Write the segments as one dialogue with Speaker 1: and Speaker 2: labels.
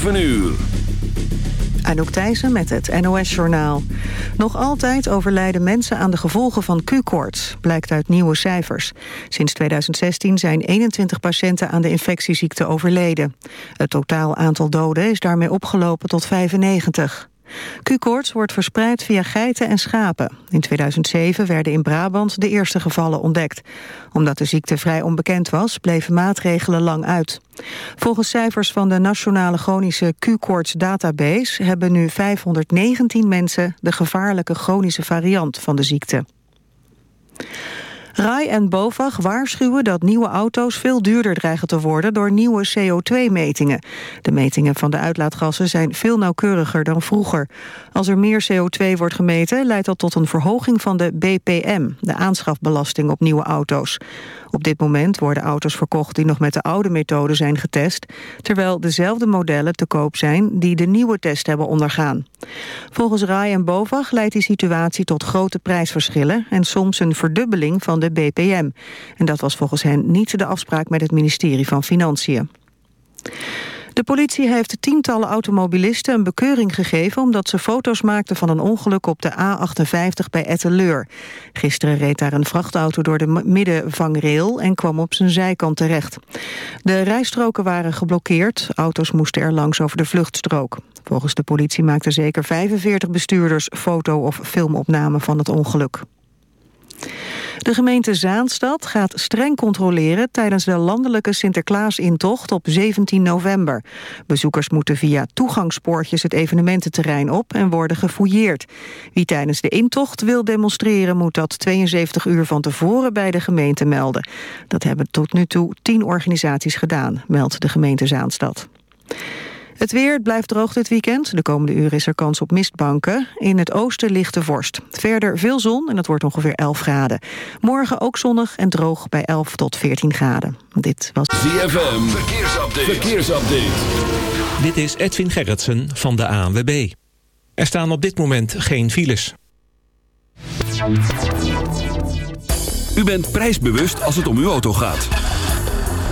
Speaker 1: 7 uur.
Speaker 2: Anouk Thijssen met het NOS-journaal. Nog altijd overlijden mensen aan de gevolgen van Q-koorts, blijkt uit nieuwe cijfers. Sinds 2016 zijn 21 patiënten aan de infectieziekte overleden. Het totaal aantal doden is daarmee opgelopen tot 95. Q-koorts wordt verspreid via geiten en schapen. In 2007 werden in Brabant de eerste gevallen ontdekt. Omdat de ziekte vrij onbekend was, bleven maatregelen lang uit. Volgens cijfers van de Nationale Chronische Q-koorts database... hebben nu 519 mensen de gevaarlijke chronische variant van de ziekte. RAI en BOVAG waarschuwen dat nieuwe auto's veel duurder dreigen te worden door nieuwe CO2-metingen. De metingen van de uitlaatgassen zijn veel nauwkeuriger dan vroeger. Als er meer CO2 wordt gemeten leidt dat tot een verhoging van de BPM, de aanschafbelasting op nieuwe auto's. Op dit moment worden auto's verkocht die nog met de oude methode zijn getest, terwijl dezelfde modellen te koop zijn die de nieuwe test hebben ondergaan. Volgens RAI en BOVAG leidt die situatie tot grote prijsverschillen en soms een verdubbeling van de BPM. En dat was volgens hen niet de afspraak met het ministerie van Financiën. De politie heeft tientallen automobilisten een bekeuring gegeven... omdat ze foto's maakten van een ongeluk op de A58 bij Etteleur. Gisteren reed daar een vrachtauto door de middenvangrail... en kwam op zijn zijkant terecht. De rijstroken waren geblokkeerd. Auto's moesten er langs over de vluchtstrook. Volgens de politie maakten zeker 45 bestuurders foto- of filmopname van het ongeluk. De gemeente Zaanstad gaat streng controleren tijdens de landelijke Sinterklaasintocht op 17 november. Bezoekers moeten via toegangspoortjes het evenemententerrein op en worden gefouilleerd. Wie tijdens de intocht wil demonstreren moet dat 72 uur van tevoren bij de gemeente melden. Dat hebben tot nu toe 10 organisaties gedaan, meldt de gemeente Zaanstad. Het weer blijft droog dit weekend. De komende uren is er kans op mistbanken. In het oosten ligt de vorst. Verder veel zon en het wordt ongeveer 11 graden. Morgen ook zonnig en droog bij 11 tot 14 graden. Dit was...
Speaker 1: ZFM, verkeersupdate. verkeersupdate.
Speaker 3: Dit is Edwin Gerritsen van de ANWB. Er staan op dit moment geen files.
Speaker 1: U bent prijsbewust als het om uw auto gaat.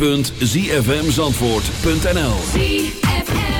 Speaker 4: www.zfmzandvoort.nl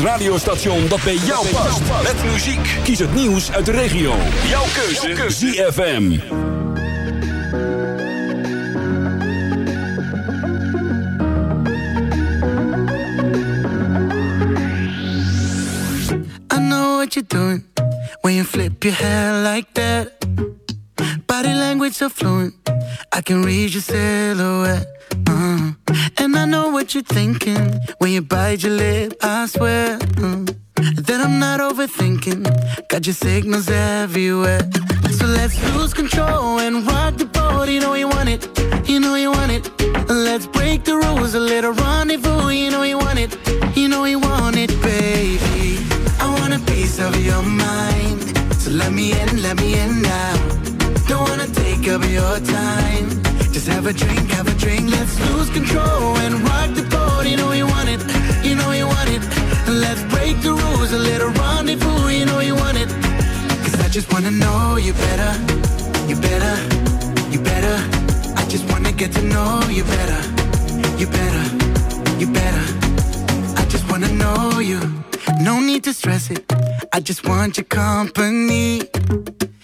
Speaker 4: het radiostation dat bij jou past. Met muziek. Kies het nieuws uit de regio. Jouw keuze. ZFM.
Speaker 5: I know what you're doing when you flip your hair like that. Body language so fluent, I can read your silhouette. uh. What you're thinking when you bite your lip. I swear mm. that I'm not overthinking. Got your signals everywhere. So let's lose control and rock the boat. You know you want it, you know you want it. Let's break the rules, a little rendezvous. You know you want it, you know you want it, baby. I want a piece of your mind. So let me in, let me in now. Don't wanna take up your time. Just have a drink, have a drink. Let's lose control and rock the boat. You know you want it, you know you want it. Let's break the rules, a little rendezvous. You know you want it. Cause I just wanna know you better, you better, you better. I just wanna get to know you better, you better, you better. I just wanna know you. No need to stress it. I just want your company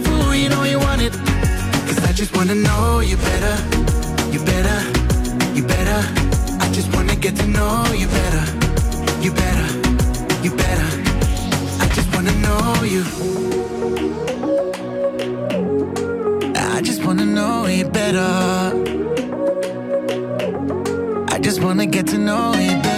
Speaker 5: rendezvous. You know you want it. Cause I just wanna know you better, you better, you better. I just wanna get to know you better, you better, you better. I just wanna know you. I just wanna know you better. I just wanna get to know you better.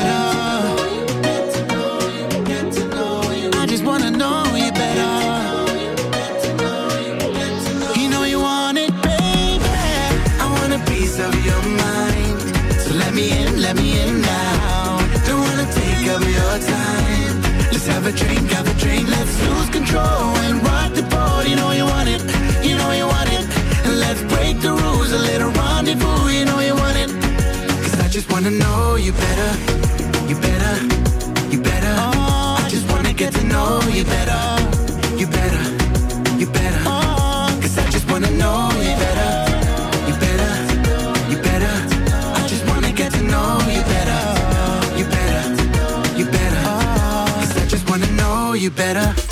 Speaker 5: Have a drink, have a drink. Let's lose control and rock the boat. You know you want it, you know you want it. And let's break the rules, a little rendezvous. You know you want it. Cause I just wanna know you better, you better, you better. Oh, I just wanna get to know you better, you better, you better. Oh. Cause I just wanna know you better.